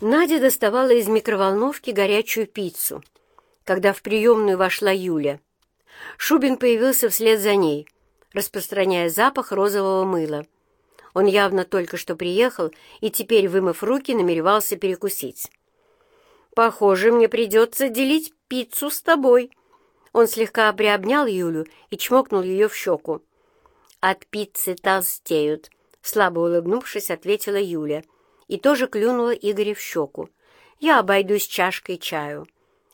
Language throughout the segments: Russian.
Надя доставала из микроволновки горячую пиццу, когда в приемную вошла Юля. Шубин появился вслед за ней, распространяя запах розового мыла. Он явно только что приехал и теперь, вымыв руки, намеревался перекусить. «Похоже, мне придется делить пиццу с тобой». Он слегка приобнял Юлю и чмокнул ее в щеку. «От пиццы толстеют», — слабо улыбнувшись, ответила Юля и тоже клюнула Игоря в щеку. «Я обойдусь чашкой чаю.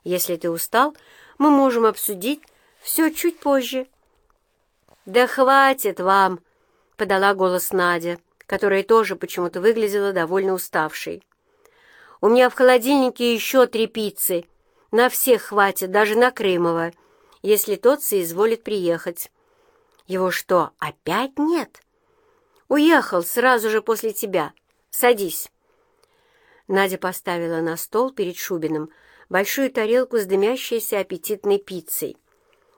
Если ты устал, мы можем обсудить все чуть позже». «Да хватит вам!» — подала голос Надя, которая тоже почему-то выглядела довольно уставшей. «У меня в холодильнике еще три пиццы. На всех хватит, даже на Крымова, если тот соизволит приехать». «Его что, опять нет?» «Уехал сразу же после тебя. Садись». Надя поставила на стол перед Шубиным большую тарелку с дымящейся аппетитной пиццей.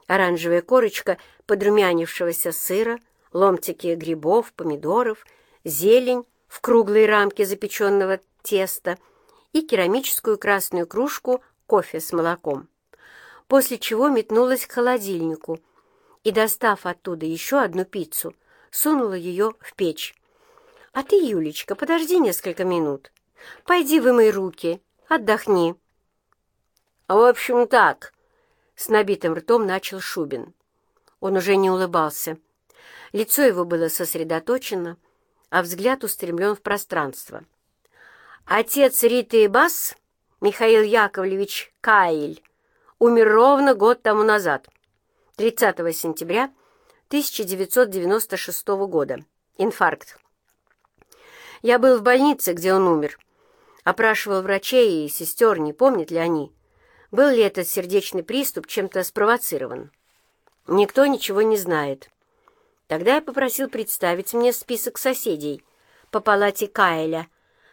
Оранжевая корочка подрумянившегося сыра, ломтики грибов, помидоров, зелень в круглой рамке запеченного теста и керамическую красную кружку кофе с молоком. После чего метнулась к холодильнику и, достав оттуда еще одну пиццу, сунула ее в печь. «А ты, Юлечка, подожди несколько минут. Пойди вымой руки, отдохни». «В общем, так», — с набитым ртом начал Шубин. Он уже не улыбался. Лицо его было сосредоточено, а взгляд устремлен в пространство. Отец Риты и Бас, Михаил Яковлевич Каиль, умер ровно год тому назад, 30 сентября 1996 года. Инфаркт. Я был в больнице, где он умер. Опрашивал врачей и сестер, не помнят ли они, был ли этот сердечный приступ чем-то спровоцирован. Никто ничего не знает. Тогда я попросил представить мне список соседей по палате Кайля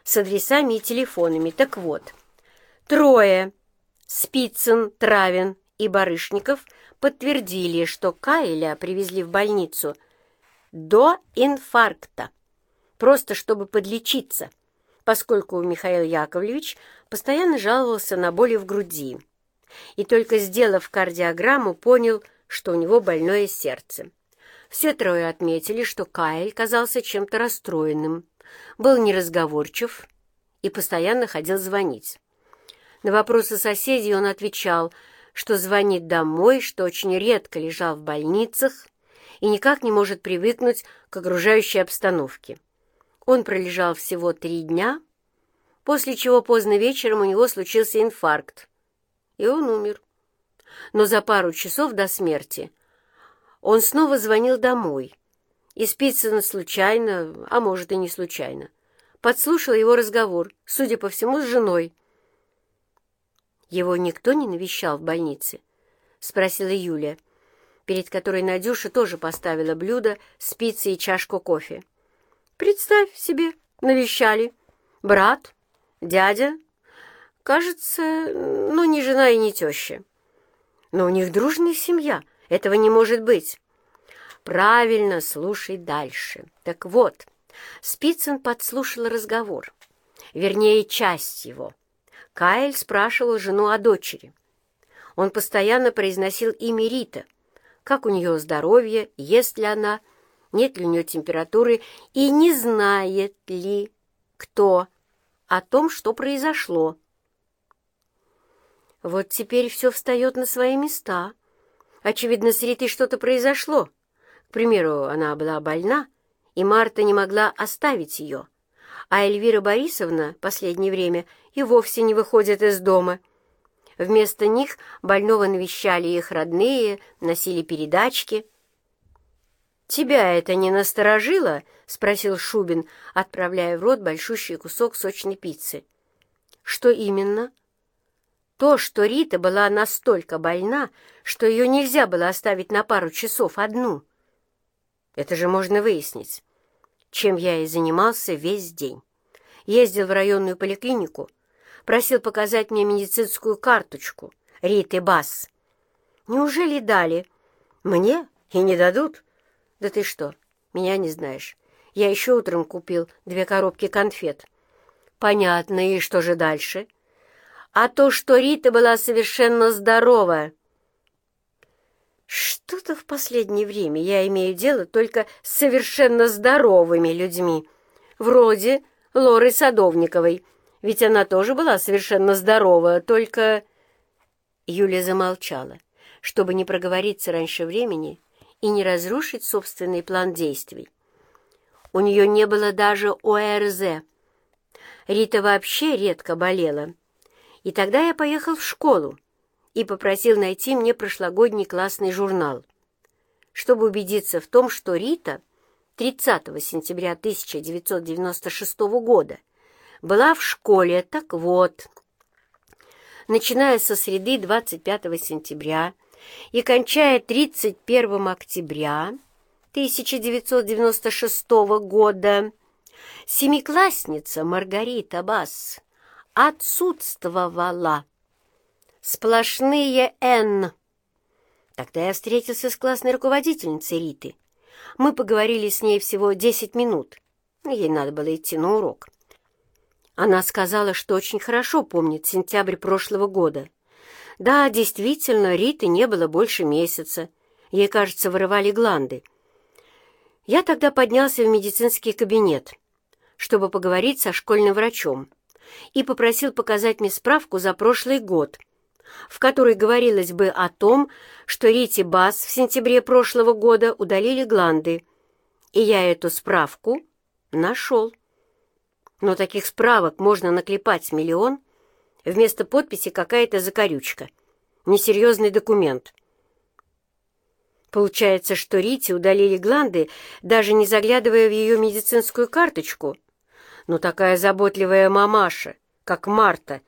с адресами и телефонами. Так вот, трое — Спицын, Травин и Барышников — подтвердили, что Кайля привезли в больницу до инфаркта просто чтобы подлечиться, поскольку Михаил Яковлевич постоянно жаловался на боли в груди. И только сделав кардиограмму, понял, что у него больное сердце. Все трое отметили, что Кайл казался чем-то расстроенным, был неразговорчив и постоянно ходил звонить. На вопросы соседей он отвечал, что звонит домой, что очень редко лежал в больницах и никак не может привыкнуть к окружающей обстановке. Он пролежал всего три дня, после чего поздно вечером у него случился инфаркт, и он умер. Но за пару часов до смерти он снова звонил домой, и Спицын случайно, а может и не случайно, подслушал его разговор, судя по всему, с женой. «Его никто не навещал в больнице?» — спросила Юля, перед которой Надюша тоже поставила блюдо, спицы и чашку кофе. Представь себе, навещали. Брат, дядя. Кажется, ну, не жена и не теща. Но у них дружная семья. Этого не может быть. Правильно, слушай дальше. Так вот, Спицын подслушал разговор. Вернее, часть его. Кайл спрашивал жену о дочери. Он постоянно произносил имя Рита. Как у нее здоровье, есть ли она, нет ли у нее температуры и не знает ли кто о том, что произошло. Вот теперь все встает на свои места. Очевидно, с Ритой что-то произошло. К примеру, она была больна, и Марта не могла оставить ее. А Эльвира Борисовна последнее время и вовсе не выходит из дома. Вместо них больного навещали их родные, носили передачки — «Тебя это не насторожило?» — спросил Шубин, отправляя в рот большущий кусок сочной пиццы. «Что именно?» «То, что Рита была настолько больна, что ее нельзя было оставить на пару часов одну. Это же можно выяснить, чем я и занимался весь день. Ездил в районную поликлинику, просил показать мне медицинскую карточку Риты Бас. Неужели дали? Мне и не дадут?» «Да ты что, меня не знаешь. Я еще утром купил две коробки конфет. «Понятно, и что же дальше?» «А то, что Рита была совершенно здорова». «Что-то в последнее время я имею дело только с совершенно здоровыми людьми, вроде Лоры Садовниковой, ведь она тоже была совершенно здорова, только...» Юля замолчала, чтобы не проговориться раньше времени и не разрушить собственный план действий. У нее не было даже ОРЗ. Рита вообще редко болела. И тогда я поехал в школу и попросил найти мне прошлогодний классный журнал, чтобы убедиться в том, что Рита 30 сентября 1996 года была в школе. Так вот, начиная со среды 25 сентября и кончая 31 октября 1996 года, семиклассница Маргарита Басс отсутствовала. Сплошные «Н». Тогда я встретился с классной руководительницей Риты. Мы поговорили с ней всего 10 минут. Ей надо было идти на урок. Она сказала, что очень хорошо помнит сентябрь прошлого года. Да, действительно, Риты не было больше месяца. Ей, кажется, вырывали гланды. Я тогда поднялся в медицинский кабинет, чтобы поговорить со школьным врачом, и попросил показать мне справку за прошлый год, в которой говорилось бы о том, что Рите Бас в сентябре прошлого года удалили гланды. И я эту справку нашел. Но таких справок можно наклепать миллион, вместо подписи какая-то закорючка. Несерьезный документ. Получается, что Рите удалили гланды, даже не заглядывая в ее медицинскую карточку. Но такая заботливая мамаша, как Марта,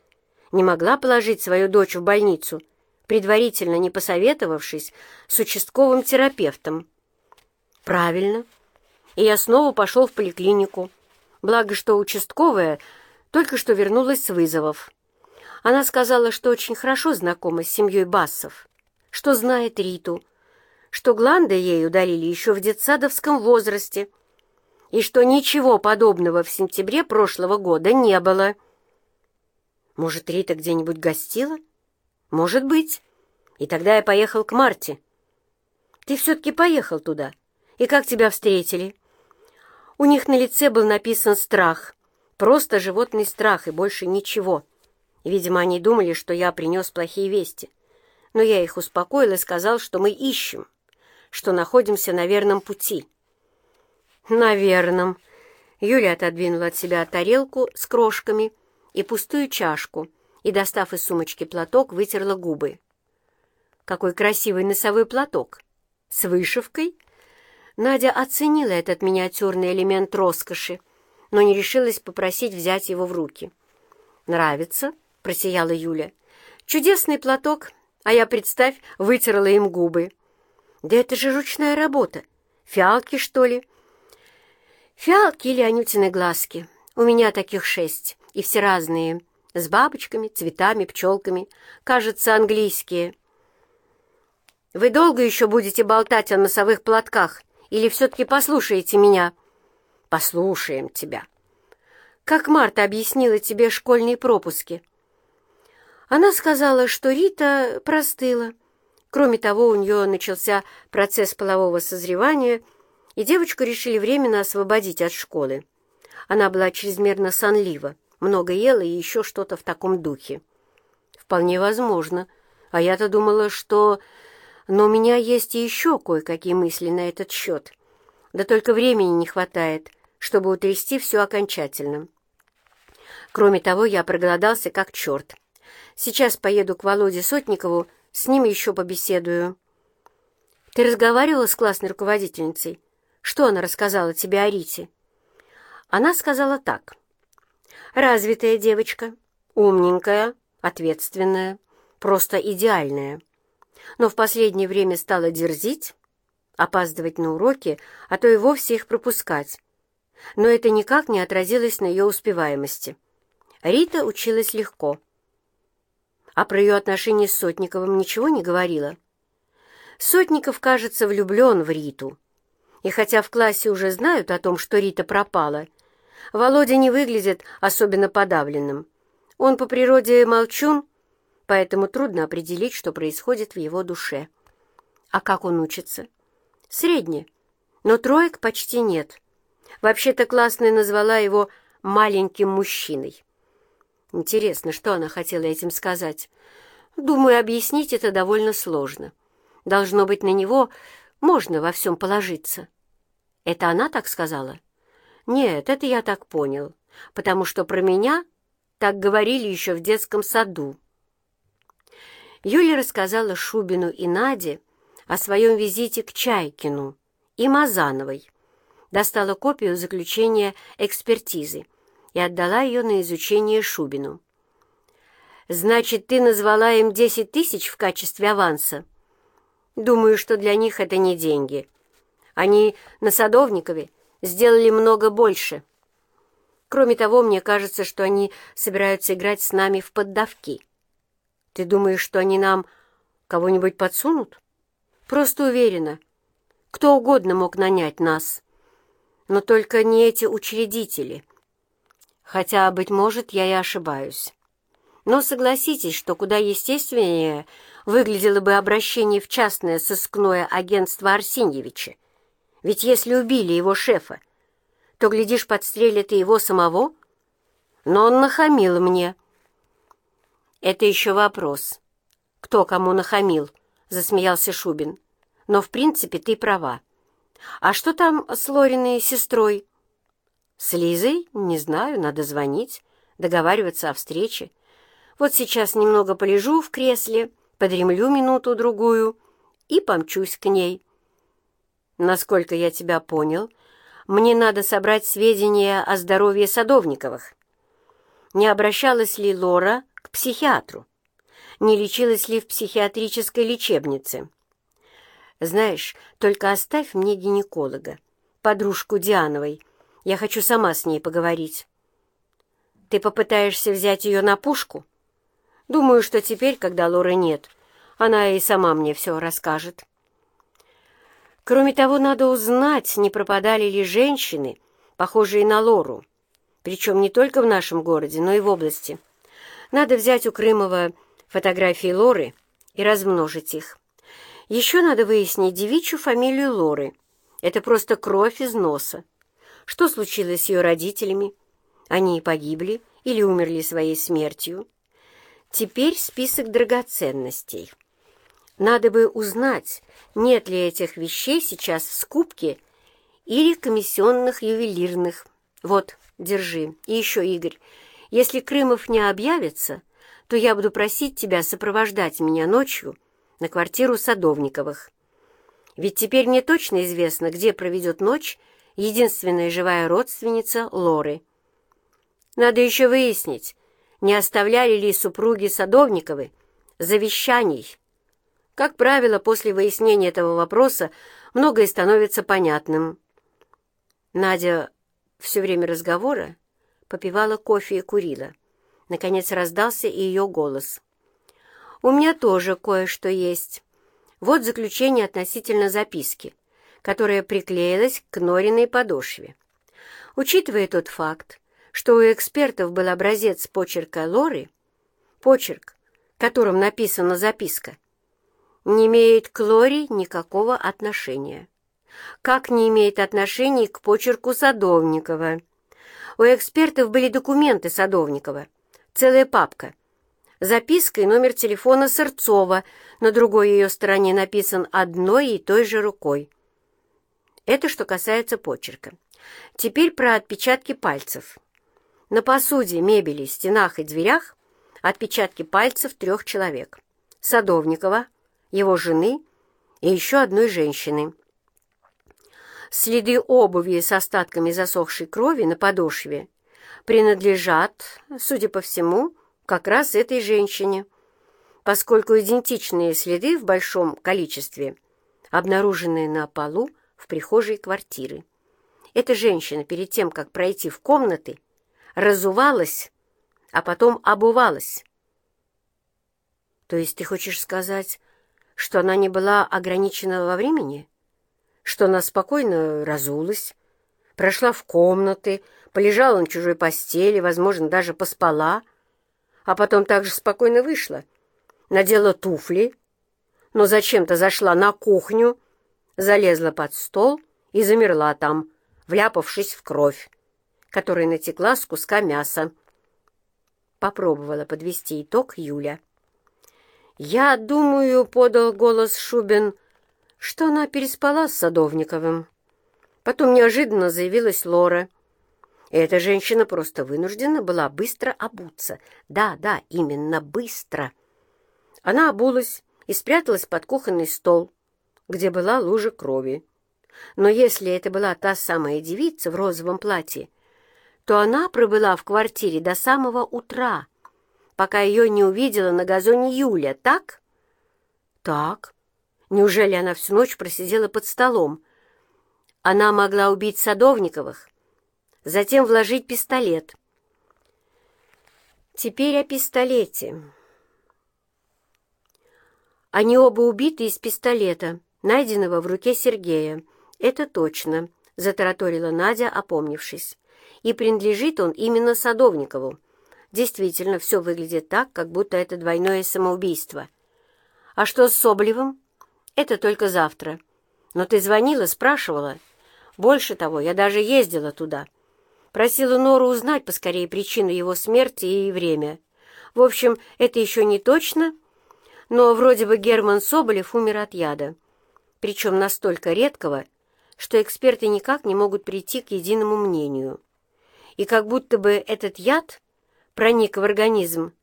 не могла положить свою дочь в больницу, предварительно не посоветовавшись с участковым терапевтом. Правильно. И я снова пошел в поликлинику. Благо, что участковая только что вернулась с вызовов. Она сказала, что очень хорошо знакома с семьей Бассов, что знает Риту, что гланды ей удалили еще в детсадовском возрасте и что ничего подобного в сентябре прошлого года не было. Может, Рита где-нибудь гостила? Может быть. И тогда я поехал к Марте. Ты все-таки поехал туда. И как тебя встретили? У них на лице был написан страх. Просто животный страх и больше ничего. Видимо, они думали, что я принес плохие вести. Но я их успокоил и сказал, что мы ищем, что находимся на верном пути. На верном. Юля отодвинула от себя тарелку с крошками и пустую чашку и, достав из сумочки платок, вытерла губы. Какой красивый носовой платок! С вышивкой — Надя оценила этот миниатюрный элемент роскоши, но не решилась попросить взять его в руки. «Нравится?» — просияла Юля. «Чудесный платок, а я, представь, вытерла им губы». «Да это же ручная работа. Фиалки, что ли?» «Фиалки или анютины глазки. У меня таких шесть, и все разные, с бабочками, цветами, пчелками. Кажется, английские». «Вы долго еще будете болтать о носовых платках?» Или все-таки послушаете меня?» «Послушаем тебя». «Как Марта объяснила тебе школьные пропуски?» Она сказала, что Рита простыла. Кроме того, у нее начался процесс полового созревания, и девочку решили временно освободить от школы. Она была чрезмерно сонлива, много ела и еще что-то в таком духе. «Вполне возможно. А я-то думала, что но у меня есть и еще кое-какие мысли на этот счет. Да только времени не хватает, чтобы утрясти все окончательно. Кроме того, я проголодался как черт. Сейчас поеду к Володе Сотникову, с ним еще побеседую. Ты разговаривала с классной руководительницей? Что она рассказала тебе о Рите? Она сказала так. Развитая девочка, умненькая, ответственная, просто идеальная но в последнее время стала дерзить, опаздывать на уроки, а то и вовсе их пропускать. Но это никак не отразилось на ее успеваемости. Рита училась легко. А про ее отношения с Сотниковым ничего не говорила. Сотников, кажется, влюблен в Риту. И хотя в классе уже знают о том, что Рита пропала, Володя не выглядит особенно подавленным. Он по природе молчун, поэтому трудно определить, что происходит в его душе. А как он учится? Средне, но троек почти нет. Вообще-то классная назвала его «маленьким мужчиной». Интересно, что она хотела этим сказать? Думаю, объяснить это довольно сложно. Должно быть, на него можно во всем положиться. Это она так сказала? Нет, это я так понял, потому что про меня так говорили еще в детском саду. Юля рассказала Шубину и Наде о своем визите к Чайкину и Мазановой, достала копию заключения экспертизы и отдала ее на изучение Шубину. «Значит, ты назвала им десять тысяч в качестве аванса?» «Думаю, что для них это не деньги. Они на Садовникове сделали много больше. Кроме того, мне кажется, что они собираются играть с нами в поддавки. Ты думаешь, что они нам кого-нибудь подсунут? Просто уверена. Кто угодно мог нанять нас. Но только не эти учредители. Хотя, быть может, я и ошибаюсь. Но согласитесь, что куда естественнее выглядело бы обращение в частное сыскное агентство Арсеньевича, ведь если убили его шефа, то, глядишь, подстрелят и его самого. Но он нахамил мне. Это еще вопрос. Кто кому нахамил, засмеялся Шубин. Но, в принципе, ты права. А что там с Лориной сестрой? С Лизой? Не знаю, надо звонить, договариваться о встрече. Вот сейчас немного полежу в кресле, подремлю минуту-другую и помчусь к ней. Насколько я тебя понял, мне надо собрать сведения о здоровье Садовниковых. Не обращалась ли Лора к психиатру? Не лечилась ли в психиатрической лечебнице? Знаешь, только оставь мне гинеколога, подружку Диановой. Я хочу сама с ней поговорить. Ты попытаешься взять ее на пушку? Думаю, что теперь, когда Лоры нет, она и сама мне все расскажет. Кроме того, надо узнать, не пропадали ли женщины, похожие на Лору, причем не только в нашем городе, но и в области. Надо взять у Крымова фотографии Лоры и размножить их. Еще надо выяснить девичью фамилию Лоры. Это просто кровь из носа. Что случилось с ее родителями? Они погибли или умерли своей смертью? Теперь список драгоценностей. Надо бы узнать, нет ли этих вещей сейчас в скупке или комиссионных ювелирных. Вот, держи. И еще, Игорь, если Крымов не объявится, то я буду просить тебя сопровождать меня ночью на квартиру Садовниковых. Ведь теперь мне точно известно, где проведет ночь единственная живая родственница Лоры. Надо еще выяснить, не оставляли ли супруги Садовниковы завещаний, как правило, после выяснения этого вопроса многое становится понятным. Надя все время разговора попивала кофе и курила. Наконец раздался и ее голос. «У меня тоже кое-что есть. Вот заключение относительно записки, которая приклеилась к Нориной подошве. Учитывая тот факт, что у экспертов был образец почерка Лоры, почерк, которым написана записка, не имеет к Лори никакого отношения. Как не имеет отношения к почерку Садовникова. У экспертов были документы Садовникова, целая папка. Записка и номер телефона Сырцова, на другой ее стороне написан одной и той же рукой. Это что касается почерка. Теперь про отпечатки пальцев. На посуде, мебели, стенах и дверях отпечатки пальцев трех человек. Садовникова, его жены и еще одной женщины. Следы обуви с остатками засохшей крови на подошве принадлежат, судя по всему, как раз этой женщине, поскольку идентичные следы в большом количестве обнаружены на полу в прихожей квартиры. Эта женщина перед тем, как пройти в комнаты, разувалась, а потом обувалась. То есть ты хочешь сказать, что она не была ограничена во времени? Что она спокойно разулась, прошла в комнаты, полежала на чужой постели, возможно, даже поспала, а потом также спокойно вышла, надела туфли, но зачем-то зашла на кухню, залезла под стол и замерла там, вляпавшись в кровь, которая натекла с куска мяса. Попробовала подвести итог Юля. «Я думаю», — подал голос Шубин, — «что она переспала с Садовниковым». Потом неожиданно заявилась Лора. эта женщина просто вынуждена была быстро обуться. Да, да, именно быстро. Она обулась и спряталась под кухонный стол, где была лужа крови. Но если это была та самая девица в розовом платье, то она пробыла в квартире до самого утра, пока ее не увидела на газоне Юля, так? Так. Неужели она всю ночь просидела под столом? Она могла убить Садовниковых, затем вложить пистолет. Теперь о пистолете. Они оба убиты из пистолета, найденного в руке Сергея. Это точно, затараторила Надя, опомнившись. И принадлежит он именно Садовникову. Действительно, все выглядит так, как будто это двойное самоубийство. А что с Соболевым? Это только завтра. Но ты звонила, спрашивала. Больше того, я даже ездила туда. Просила Нору узнать поскорее причину его смерти и время. В общем, это еще не точно, но вроде бы Герман Соболев умер от яда. Причем настолько редкого, что эксперты никак не могут прийти к единому мнению. И как будто бы этот яд проник в организм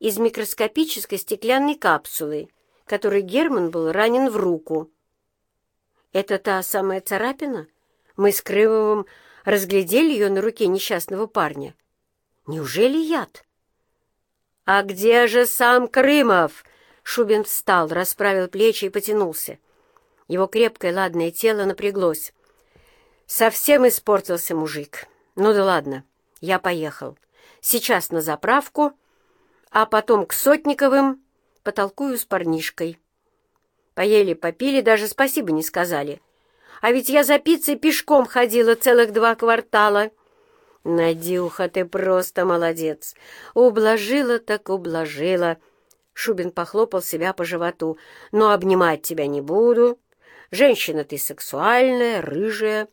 из микроскопической стеклянной капсулы, которой Герман был ранен в руку. Это та самая царапина? Мы с Крымовым разглядели ее на руке несчастного парня. Неужели яд? «А где же сам Крымов?» Шубин встал, расправил плечи и потянулся. Его крепкое ладное тело напряглось. Совсем испортился мужик. Ну да ладно, я поехал. Сейчас на заправку, а потом к Сотниковым потолкую с парнишкой. Поели, попили, даже спасибо не сказали. А ведь я за пиццей пешком ходила целых два квартала. Надюха, ты просто молодец. Ублажила так ублажила. Шубин похлопал себя по животу. Но обнимать тебя не буду. Женщина ты сексуальная, рыжая.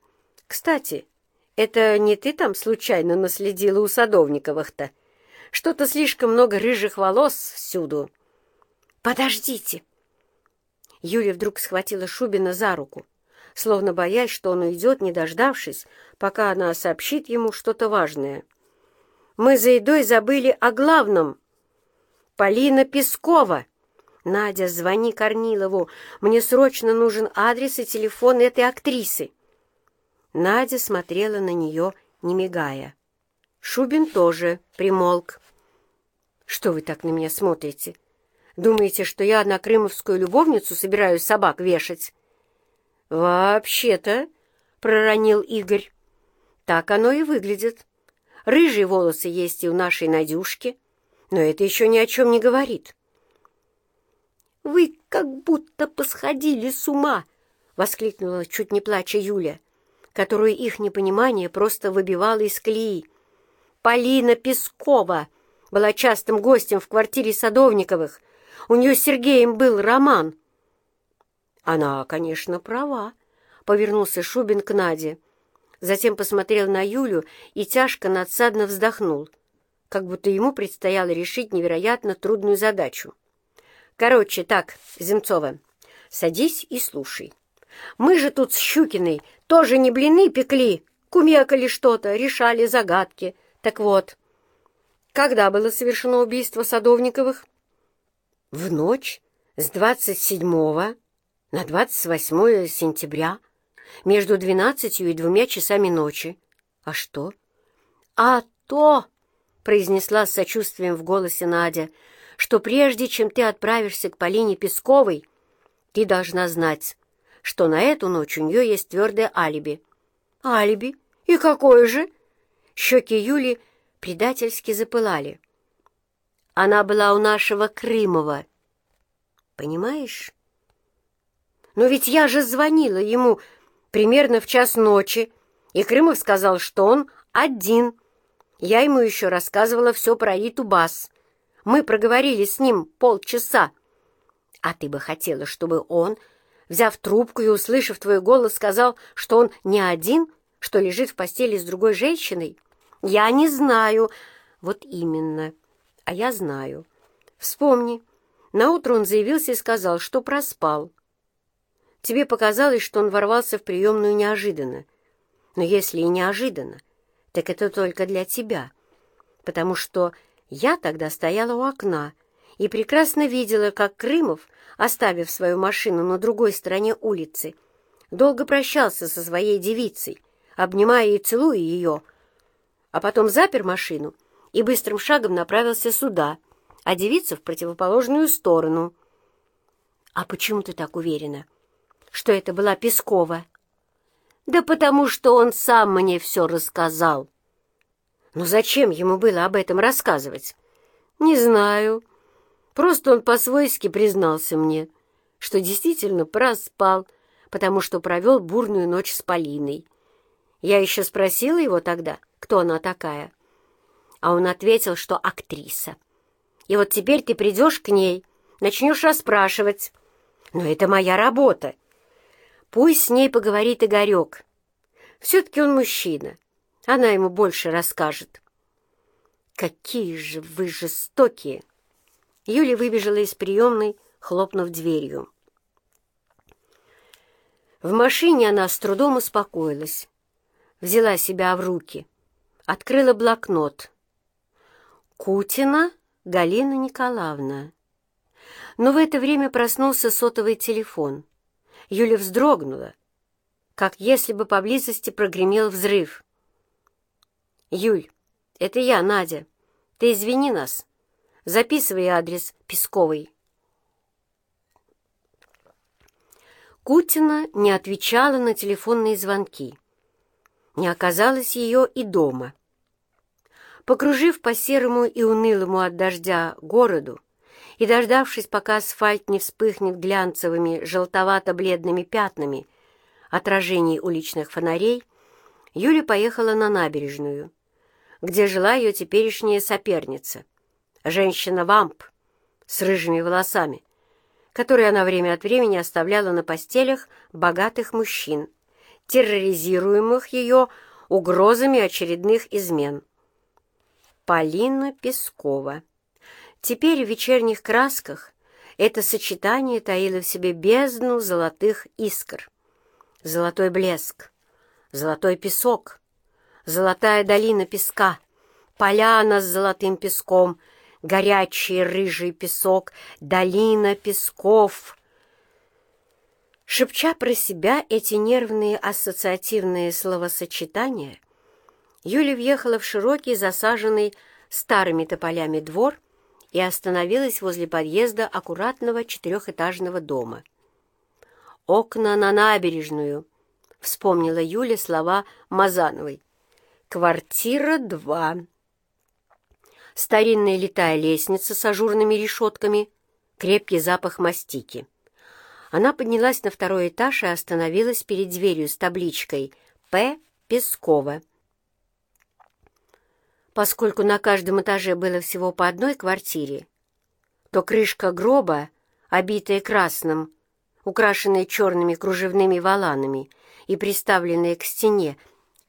Кстати, это не ты там случайно наследила у Садовниковых-то? Что-то слишком много рыжих волос всюду. Подождите!» Юля вдруг схватила Шубина за руку, словно боясь, что он уйдет, не дождавшись, пока она сообщит ему что-то важное. «Мы за едой забыли о главном. Полина Пескова!» «Надя, звони Корнилову. Мне срочно нужен адрес и телефон этой актрисы». Надя смотрела на нее, не мигая. Шубин тоже примолк. «Что вы так на меня смотрите? Думаете, что я на крымовскую любовницу собираюсь собак вешать?» «Вообще-то», — проронил Игорь, — «так оно и выглядит. Рыжие волосы есть и у нашей Надюшки, но это еще ни о чем не говорит». «Вы как будто посходили с ума!» — воскликнула, чуть не плача Юля которую их непонимание просто выбивало из колеи. Полина Пескова была частым гостем в квартире Садовниковых. У нее с Сергеем был роман. Она, конечно, права, — повернулся Шубин к Наде. Затем посмотрел на Юлю и тяжко надсадно вздохнул, как будто ему предстояло решить невероятно трудную задачу. «Короче, так, Земцова, садись и слушай. Мы же тут с Щукиной тоже не блины пекли, кумекали что-то, решали загадки. Так вот, когда было совершено убийство Садовниковых? В ночь с 27 на 28 сентября, между 12 и двумя часами ночи. А что? А то, произнесла с сочувствием в голосе Надя, что прежде чем ты отправишься к Полине Песковой, ты должна знать, что на эту ночь у нее есть твердое алиби. «Алиби? И какое же?» Щеки Юли предательски запылали. «Она была у нашего Крымова. Понимаешь?» «Но ведь я же звонила ему примерно в час ночи, и Крымов сказал, что он Один. Я ему еще рассказывала все про Риту Бас. Мы проговорили с ним полчаса. А ты бы хотела, чтобы он, взяв трубку и услышав твой голос, сказал, что он не один, что лежит в постели с другой женщиной? Я не знаю. Вот именно. А я знаю. Вспомни. Наутро он заявился и сказал, что проспал. Тебе показалось, что он ворвался в приемную неожиданно. Но если и неожиданно, так это только для тебя, потому что я тогда стояла у окна и прекрасно видела, как Крымов, оставив свою машину на другой стороне улицы, долго прощался со своей девицей, обнимая и целуя ее, а потом запер машину и быстрым шагом направился сюда, а девица в противоположную сторону. «А почему ты так уверена, что это была Пескова?» «Да потому что он сам мне все рассказал». «Но зачем ему было об этом рассказывать?» «Не знаю. Просто он по-свойски признался мне, что действительно проспал, потому что провел бурную ночь с Полиной. Я еще спросила его тогда, кто она такая. А он ответил, что актриса. И вот теперь ты придешь к ней, начнешь расспрашивать. Но это моя работа. Пусть с ней поговорит Игорек. Все-таки он мужчина. Она ему больше расскажет. Какие же вы жестокие! Юля выбежала из приемной, хлопнув дверью. В машине она с трудом успокоилась взяла себя в руки, открыла блокнот. Кутина Галина Николаевна. Но в это время проснулся сотовый телефон. Юля вздрогнула, как если бы поблизости прогремел взрыв. «Юль, это я, Надя. Ты извини нас. Записывай адрес Песковой». Кутина не отвечала на телефонные звонки не оказалось ее и дома. Покружив по серому и унылому от дождя городу и дождавшись, пока асфальт не вспыхнет глянцевыми желтовато-бледными пятнами отражений уличных фонарей, Юля поехала на набережную, где жила ее теперешняя соперница, женщина-вамп с рыжими волосами, которую она время от времени оставляла на постелях богатых мужчин терроризируемых ее угрозами очередных измен. Полина Пескова. Теперь в вечерних красках это сочетание таило в себе бездну золотых искр. Золотой блеск, золотой песок, золотая долина песка, поляна с золотым песком, горячий рыжий песок, долина песков — Шепча про себя эти нервные ассоциативные словосочетания, Юля въехала в широкий, засаженный старыми тополями двор и остановилась возле подъезда аккуратного четырехэтажного дома. «Окна на набережную», — вспомнила Юля слова Мазановой. «Квартира 2». Старинная летая лестница с ажурными решетками, крепкий запах мастики. Она поднялась на второй этаж и остановилась перед дверью с табличкой «П. Пескова». Поскольку на каждом этаже было всего по одной квартире, то крышка гроба, обитая красным, украшенная черными кружевными воланами и приставленная к стене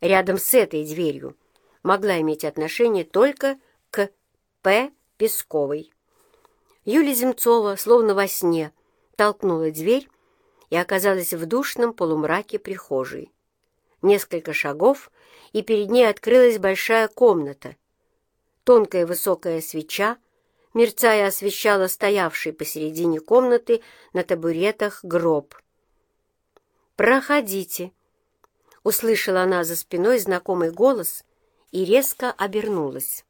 рядом с этой дверью, могла иметь отношение только к П. Песковой. Юлия Земцова, словно во сне, толкнула дверь и оказалась в душном полумраке прихожей. Несколько шагов, и перед ней открылась большая комната. Тонкая высокая свеча, мерцая, освещала стоявший посередине комнаты на табуретах гроб. «Проходите!» — услышала она за спиной знакомый голос и резко обернулась.